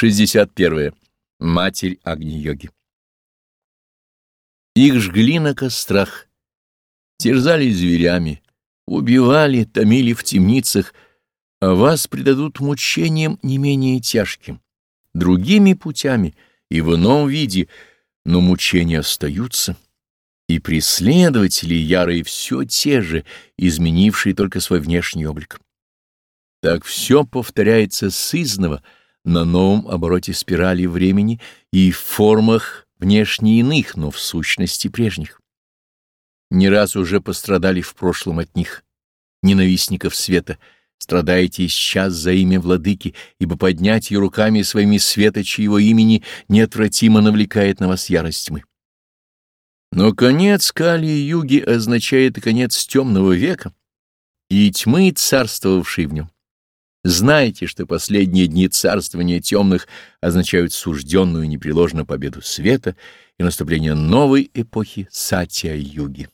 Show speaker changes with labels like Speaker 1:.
Speaker 1: 61. Матерь Агни-йоги. Их жгли на кострах, терзали зверями, убивали, томили в темницах, а вас предадут мучениям не менее тяжким, другими путями и в ином виде, но мучения остаются, и преследователи ярые все те же, изменившие только свой внешний облик. Так все повторяется сызново, на новом обороте спирали времени и в формах внешне иных, но в сущности прежних. Не раз уже пострадали в прошлом от них, ненавистников света, страдаете сейчас за имя владыки, ибо поднять ее руками своими света, чьего имени неотвратимо навлекает на вас ярость тьмы. Но конец Кали-юги означает и конец темного века и тьмы, царствовавшей в нем. Знайте, что последние дни царствования темных означают сужденную непреложно победу света и наступление новой эпохи Сатья-юги.